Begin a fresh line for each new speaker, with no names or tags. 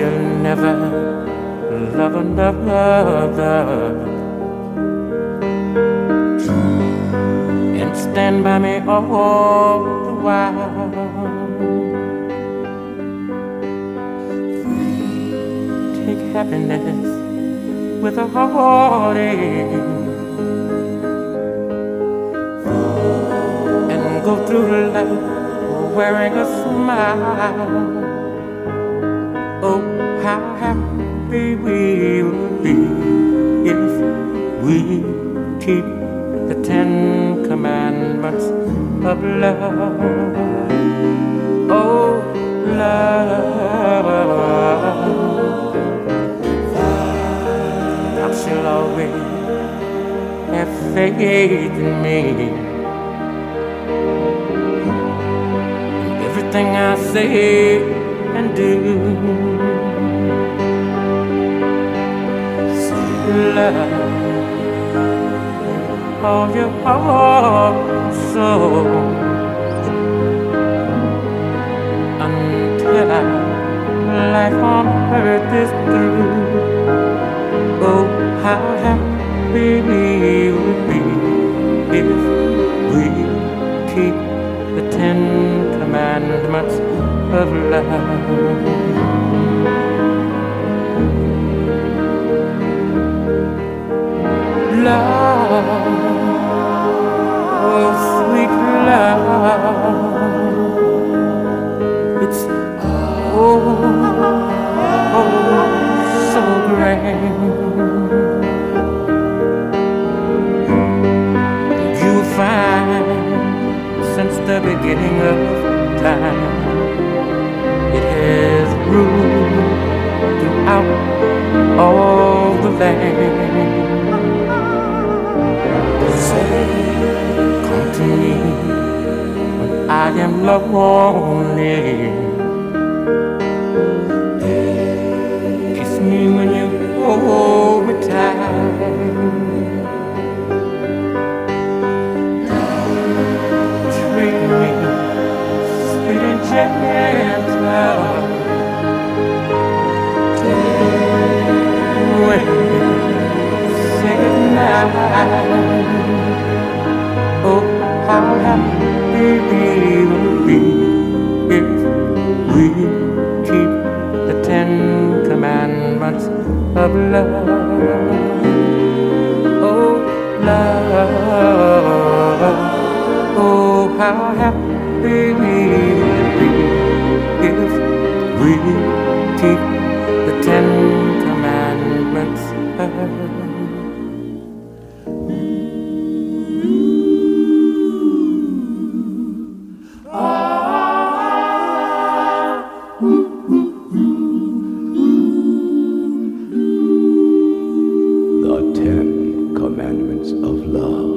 shall never love another. And stand by me all the while. Take happiness with a heartache. And go through life wearing a smile. Oh, how happy we would be if we keep the Ten Commandments of love. Oh, love. Thou shalt always have faith in me. Everything I say and do. Love. Of your heart and soul grand. You find since the beginning of time, it has ruled throughout all the land. Come to me when I am lonely. Oh, how happy we will be if we keep the Ten Commandments of love. Oh, love. Oh, how happy we will be if we keep of love.